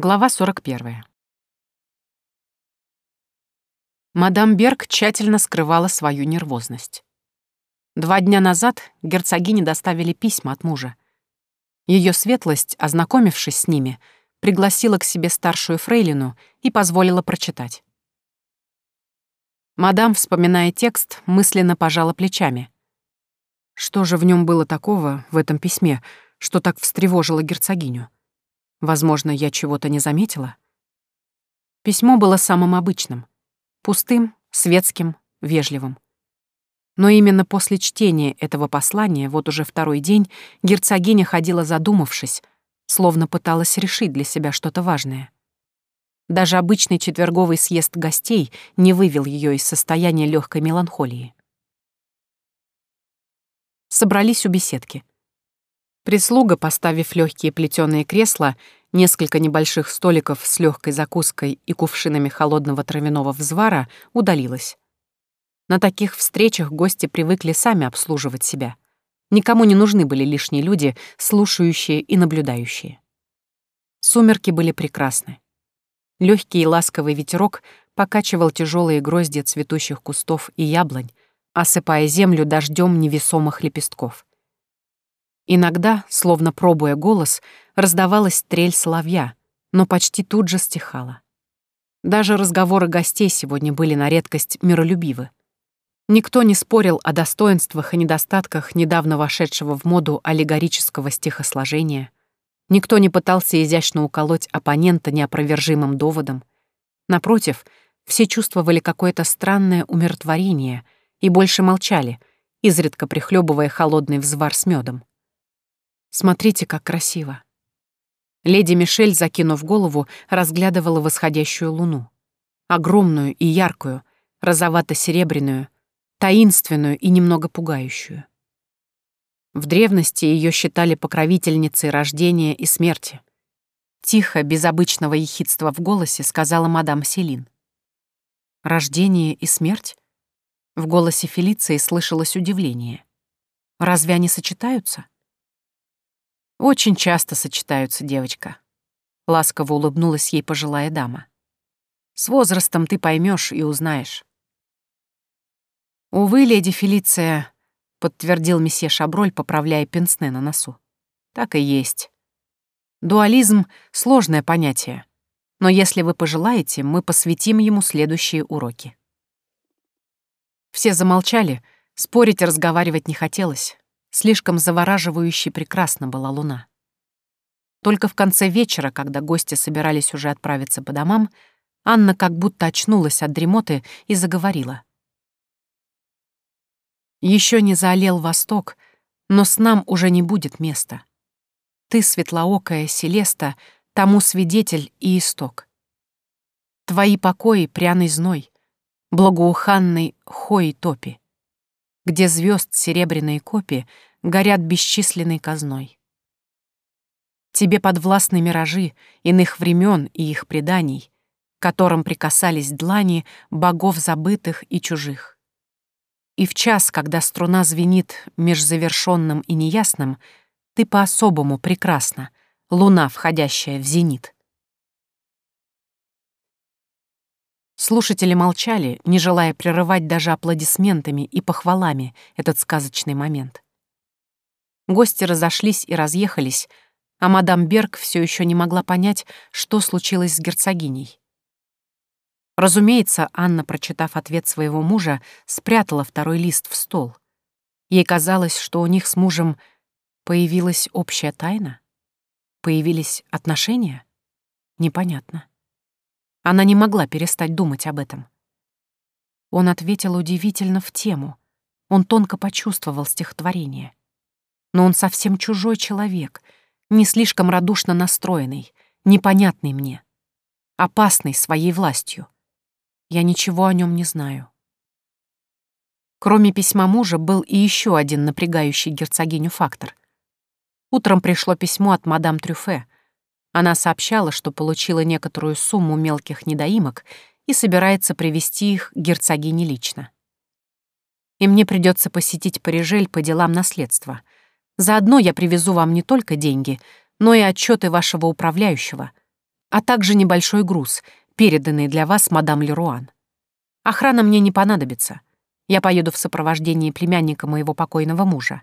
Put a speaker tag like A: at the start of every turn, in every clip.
A: Глава 41. Мадам Берг тщательно скрывала свою нервозность. Два дня назад герцогине доставили письма от мужа. Ее светлость, ознакомившись с ними, пригласила к себе старшую фрейлину и позволила прочитать. Мадам, вспоминая текст, мысленно пожала плечами. Что же в нем было такого, в этом письме, что так встревожило герцогиню? Возможно, я чего-то не заметила? Письмо было самым обычным. Пустым, светским, вежливым. Но именно после чтения этого послания, вот уже второй день, герцогиня ходила задумавшись, словно пыталась решить для себя что-то важное. Даже обычный четверговый съезд гостей не вывел ее из состояния легкой меланхолии. Собрались у беседки. Прислуга, поставив легкие плетеные кресла, несколько небольших столиков с легкой закуской и кувшинами холодного травяного взвара, удалилась. На таких встречах гости привыкли сами обслуживать себя. Никому не нужны были лишние люди, слушающие и наблюдающие. Сумерки были прекрасны. Легкий и ласковый ветерок покачивал тяжелые грозди цветущих кустов и яблонь, осыпая землю дождем невесомых лепестков. Иногда, словно пробуя голос, раздавалась трель соловья, но почти тут же стихала. Даже разговоры гостей сегодня были на редкость миролюбивы. Никто не спорил о достоинствах и недостатках недавно вошедшего в моду аллегорического стихосложения. Никто не пытался изящно уколоть оппонента неопровержимым доводом. Напротив, все чувствовали какое-то странное умиротворение и больше молчали, изредка прихлебывая холодный взвар с медом. Смотрите, как красиво. Леди Мишель, закинув голову, разглядывала восходящую луну. Огромную и яркую, розовато-серебряную, таинственную и немного пугающую. В древности ее считали покровительницей рождения и смерти. Тихо, без обычного ехидства в голосе, сказала мадам Селин. «Рождение и смерть?» В голосе Фелиции слышалось удивление. «Разве они сочетаются?» Очень часто сочетаются, девочка. Ласково улыбнулась ей пожилая дама. С возрастом ты поймешь и узнаешь. Увы, леди Фелиция, подтвердил месье Шаброль, поправляя пенсне на носу. Так и есть. Дуализм — сложное понятие, но если вы пожелаете, мы посвятим ему следующие уроки. Все замолчали, спорить и разговаривать не хотелось. Слишком завораживающе прекрасна была луна. Только в конце вечера, когда гости собирались уже отправиться по домам, Анна как будто очнулась от дремоты и заговорила. Еще не заолел восток, но с нам уже не будет места. Ты, светлоокая Селеста, тому свидетель и исток. Твои покои — пряный зной, благоуханный хой топи где звезд серебряные копи горят бесчисленной казной. Тебе подвластны миражи иных времен и их преданий, которым прикасались длани богов забытых и чужих. И в час, когда струна звенит меж завершенным и неясным, ты по-особому прекрасна, луна, входящая в зенит. Слушатели молчали, не желая прерывать даже аплодисментами и похвалами этот сказочный момент. Гости разошлись и разъехались, а мадам Берг все еще не могла понять, что случилось с герцогиней. Разумеется, Анна, прочитав ответ своего мужа, спрятала второй лист в стол. Ей казалось, что у них с мужем появилась общая тайна, появились отношения. Непонятно. Она не могла перестать думать об этом. Он ответил удивительно в тему. Он тонко почувствовал стихотворение. Но он совсем чужой человек, не слишком радушно настроенный, непонятный мне, опасный своей властью. Я ничего о нем не знаю. Кроме письма мужа был и еще один напрягающий герцогиню фактор. Утром пришло письмо от мадам Трюфе — она сообщала, что получила некоторую сумму мелких недоимок и собирается привести их герцогине лично. И мне придется посетить Парижель по делам наследства. Заодно я привезу вам не только деньги, но и отчеты вашего управляющего. а также небольшой груз, переданный для вас мадам Леруан. Охрана мне не понадобится. Я поеду в сопровождении племянника моего покойного мужа.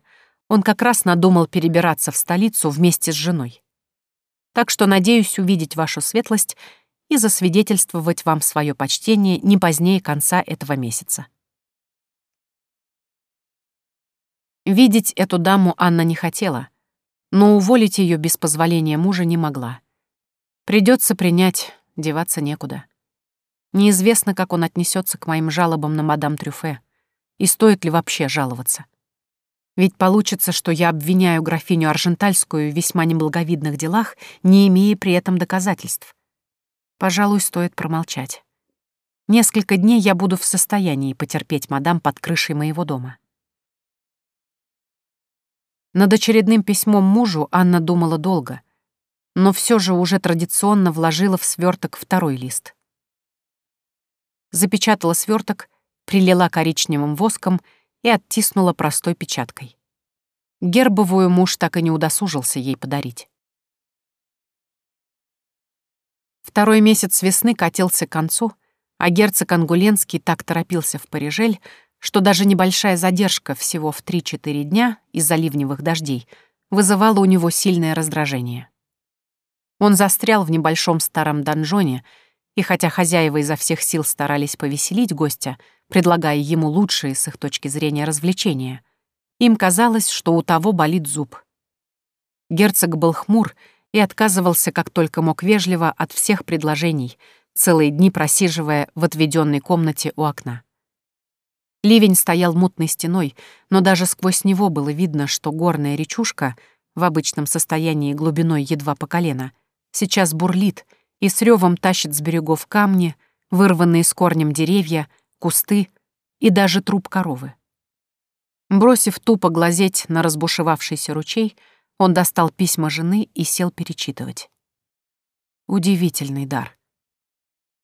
A: Он как раз надумал перебираться в столицу вместе с женой. Так что надеюсь увидеть вашу светлость и засвидетельствовать вам свое почтение не позднее конца этого месяца. Видеть эту даму Анна не хотела, но уволить ее без позволения мужа не могла. Придется принять, деваться некуда. Неизвестно, как он отнесется к моим жалобам на мадам Трюфе, и стоит ли вообще жаловаться. Ведь получится, что я обвиняю графиню Аржентальскую в весьма неблаговидных делах, не имея при этом доказательств. Пожалуй, стоит промолчать. Несколько дней я буду в состоянии потерпеть мадам под крышей моего дома. Над очередным письмом мужу Анна думала долго, но все же уже традиционно вложила в сверток второй лист. Запечатала сверток, прилила коричневым воском и оттиснула простой печаткой. Гербовую муж так и не удосужился ей подарить. Второй месяц весны катился к концу, а герцог Ангуленский так торопился в Парижель, что даже небольшая задержка всего в 3-4 дня из-за ливневых дождей вызывала у него сильное раздражение. Он застрял в небольшом старом донжоне, и хотя хозяева изо всех сил старались повеселить гостя, предлагая ему лучшие с их точки зрения развлечения, им казалось, что у того болит зуб. Герцог был хмур и отказывался как только мог вежливо от всех предложений, целые дни просиживая в отведенной комнате у окна. Ливень стоял мутной стеной, но даже сквозь него было видно, что горная речушка, в обычном состоянии глубиной едва по колено, сейчас бурлит и с ревом тащит с берегов камни, вырванные с корнем деревья, кусты и даже труп коровы. Бросив тупо глазеть на разбушевавшийся ручей, он достал письма жены и сел перечитывать. Удивительный дар.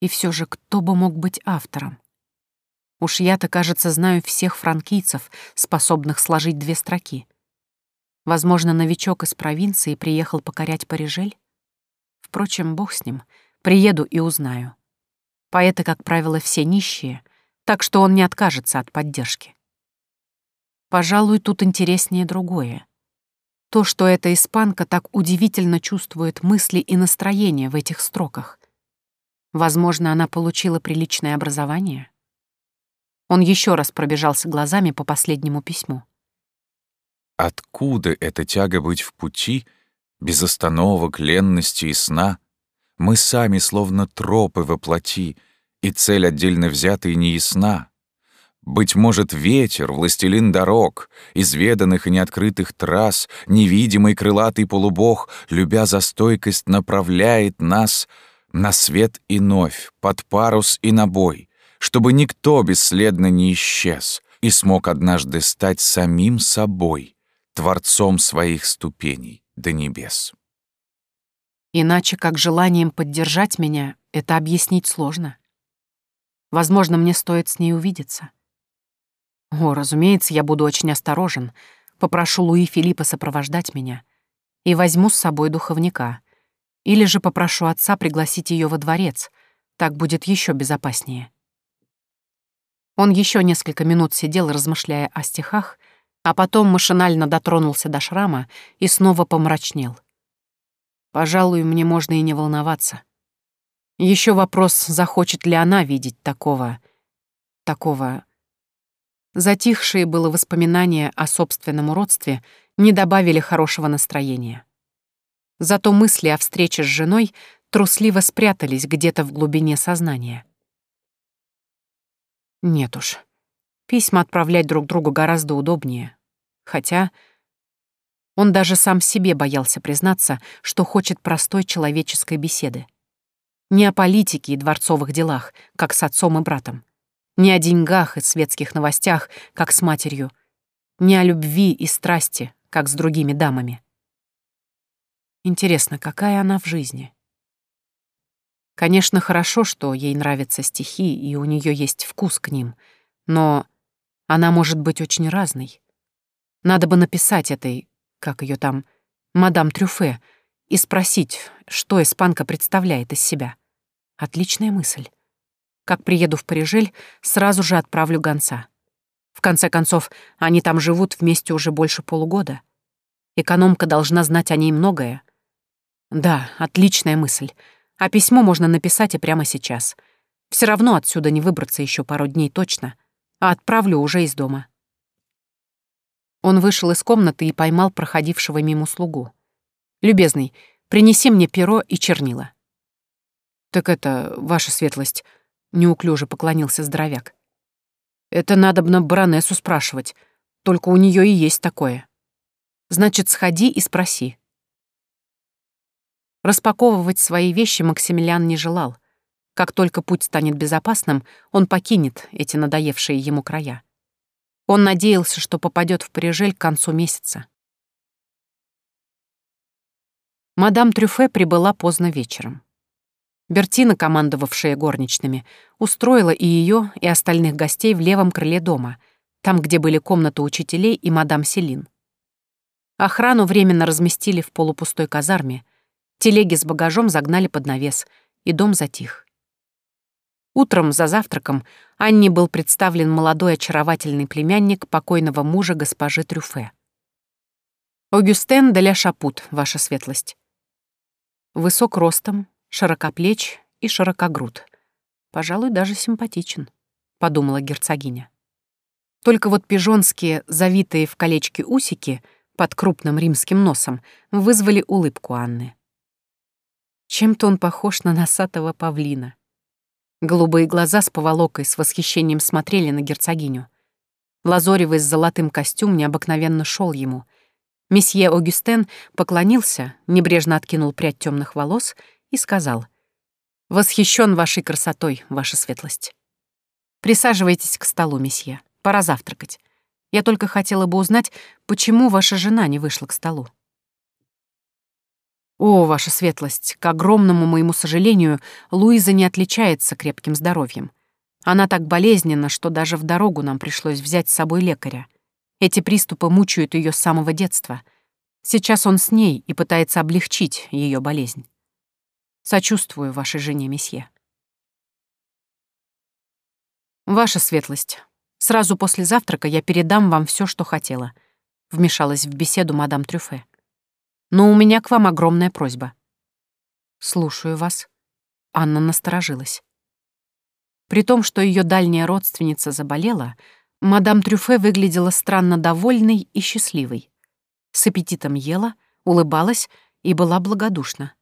A: И все же кто бы мог быть автором? Уж я-то, кажется, знаю всех франкийцев, способных сложить две строки. Возможно, новичок из провинции приехал покорять Парижель? Впрочем, бог с ним. Приеду и узнаю. Поэты, как правило, все нищие, так что он не откажется от поддержки. Пожалуй, тут интереснее другое. То, что эта испанка так удивительно чувствует мысли и настроение в этих строках. Возможно, она получила приличное образование? Он еще раз пробежался глазами по последнему письму.
B: Откуда эта тяга быть в пути, без остановок, ленности и сна? Мы сами словно тропы воплоти, и цель отдельно взятая не ясна. Быть может, ветер, властелин дорог, изведанных и неоткрытых трасс, невидимый крылатый полубог, любя за стойкость, направляет нас на свет и новь, под парус и на бой, чтобы никто бесследно не исчез и смог однажды стать самим собой, творцом своих ступеней до небес.
A: Иначе как желанием поддержать меня это объяснить сложно. Возможно, мне стоит с ней увидеться. О, разумеется, я буду очень осторожен, попрошу Луи Филиппа сопровождать меня и возьму с собой духовника. Или же попрошу отца пригласить ее во дворец, так будет еще безопаснее. Он еще несколько минут сидел, размышляя о стихах, а потом машинально дотронулся до шрама и снова помрачнел. Пожалуй, мне можно и не волноваться. Еще вопрос, захочет ли она видеть такого... такого... Затихшие было воспоминания о собственном уродстве не добавили хорошего настроения. Зато мысли о встрече с женой трусливо спрятались где-то в глубине сознания. Нет уж. Письма отправлять друг другу гораздо удобнее. Хотя он даже сам себе боялся признаться, что хочет простой человеческой беседы. Не о политике и дворцовых делах, как с отцом и братом. Не о деньгах и светских новостях, как с матерью. Не о любви и страсти, как с другими дамами. Интересно, какая она в жизни? Конечно, хорошо, что ей нравятся стихи, и у нее есть вкус к ним, но она может быть очень разной. Надо бы написать этой, как ее там, мадам Трюфе, и спросить, что испанка представляет из себя. Отличная мысль. Как приеду в Парижель, сразу же отправлю гонца. В конце концов, они там живут вместе уже больше полугода. Экономка должна знать о ней многое. Да, отличная мысль. А письмо можно написать и прямо сейчас. Все равно отсюда не выбраться еще пару дней точно, а отправлю уже из дома. Он вышел из комнаты и поймал проходившего мимо слугу. «Любезный, принеси мне перо и чернила». «Так это, ваша светлость», — неуклюже поклонился здоровяк. «Это надобно баронессу спрашивать, только у нее и есть такое. Значит, сходи и спроси». Распаковывать свои вещи Максимилиан не желал. Как только путь станет безопасным, он покинет эти надоевшие ему края. Он надеялся, что попадет в Парижель к концу месяца. Мадам Трюфе прибыла поздно вечером. Бертина, командовавшая горничными, устроила и ее, и остальных гостей в левом крыле дома, там, где были комнаты учителей и мадам Селин. Охрану временно разместили в полупустой казарме, телеги с багажом загнали под навес, и дом затих. Утром за завтраком Анне был представлен молодой очаровательный племянник покойного мужа госпожи Трюфе. Огюстен де ля Шапут, ваша светлость. Высок ростом, широкоплеч и широкогруд. Пожалуй, даже симпатичен, подумала герцогиня. Только вот пижонские, завитые в колечки усики под крупным римским носом вызвали улыбку Анны. Чем-то он похож на носатого павлина. Голубые глаза с поволокой с восхищением смотрели на герцогиню. Лазоревый с золотым костюм необыкновенно шел ему. Месье Огюстен поклонился, небрежно откинул прядь темных волос и сказал «Восхищен вашей красотой, ваша светлость. Присаживайтесь к столу, месье, пора завтракать. Я только хотела бы узнать, почему ваша жена не вышла к столу». «О, ваша светлость, к огромному моему сожалению, Луиза не отличается крепким здоровьем. Она так болезненна, что даже в дорогу нам пришлось взять с собой лекаря. Эти приступы мучают ее с самого детства. Сейчас он с ней и пытается облегчить ее болезнь. Сочувствую вашей жене, месье». «Ваша светлость, сразу после завтрака я передам вам все, что хотела», — вмешалась в беседу мадам Трюфе. Но у меня к вам огромная просьба». «Слушаю вас». Анна насторожилась. При том, что ее дальняя родственница заболела, мадам Трюфе выглядела странно довольной и счастливой. С аппетитом ела, улыбалась и была благодушна.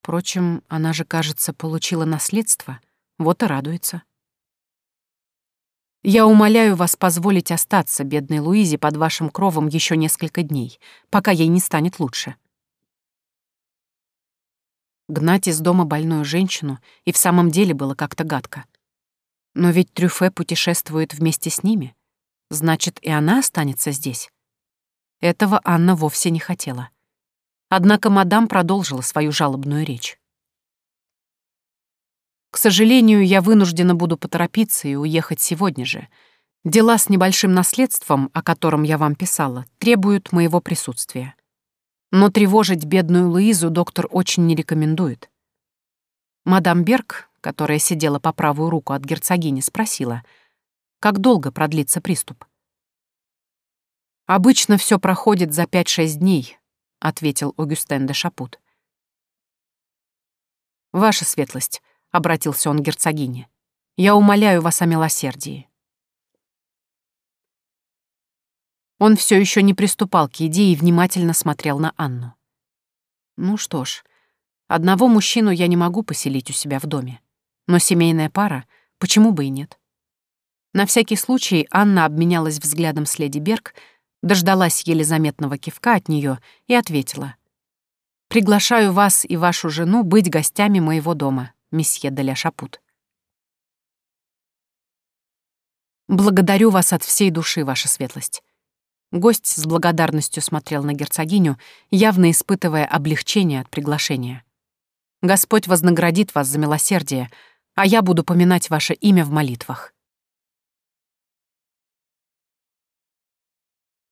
A: Впрочем, она же, кажется, получила наследство, вот и радуется. Я умоляю вас позволить остаться бедной Луизе под вашим кровом еще несколько дней, пока ей не станет лучше. Гнать из дома больную женщину и в самом деле было как-то гадко. Но ведь Трюфе путешествует вместе с ними. Значит, и она останется здесь. Этого Анна вовсе не хотела. Однако мадам продолжила свою жалобную речь. К сожалению, я вынуждена буду поторопиться и уехать сегодня же. Дела с небольшим наследством, о котором я вам писала, требуют моего присутствия. Но тревожить бедную Луизу доктор очень не рекомендует. Мадам Берг, которая сидела по правую руку от герцогини, спросила, как долго продлится приступ. «Обычно все проходит за пять-шесть дней», — ответил Огюстен де Шапут. «Ваша светлость, — обратился он к герцогине. «Я умоляю вас о милосердии». Он все еще не приступал к еде и внимательно смотрел на Анну. «Ну что ж, одного мужчину я не могу поселить у себя в доме, но семейная пара, почему бы и нет?» На всякий случай Анна обменялась взглядом с леди Берг, дождалась еле заметного кивка от нее и ответила. «Приглашаю вас и вашу жену быть гостями моего дома месье де ля Шапут. «Благодарю вас от всей души, ваша светлость». Гость с благодарностью смотрел на герцогиню, явно испытывая облегчение от приглашения. «Господь вознаградит вас за милосердие, а я буду поминать ваше имя в молитвах».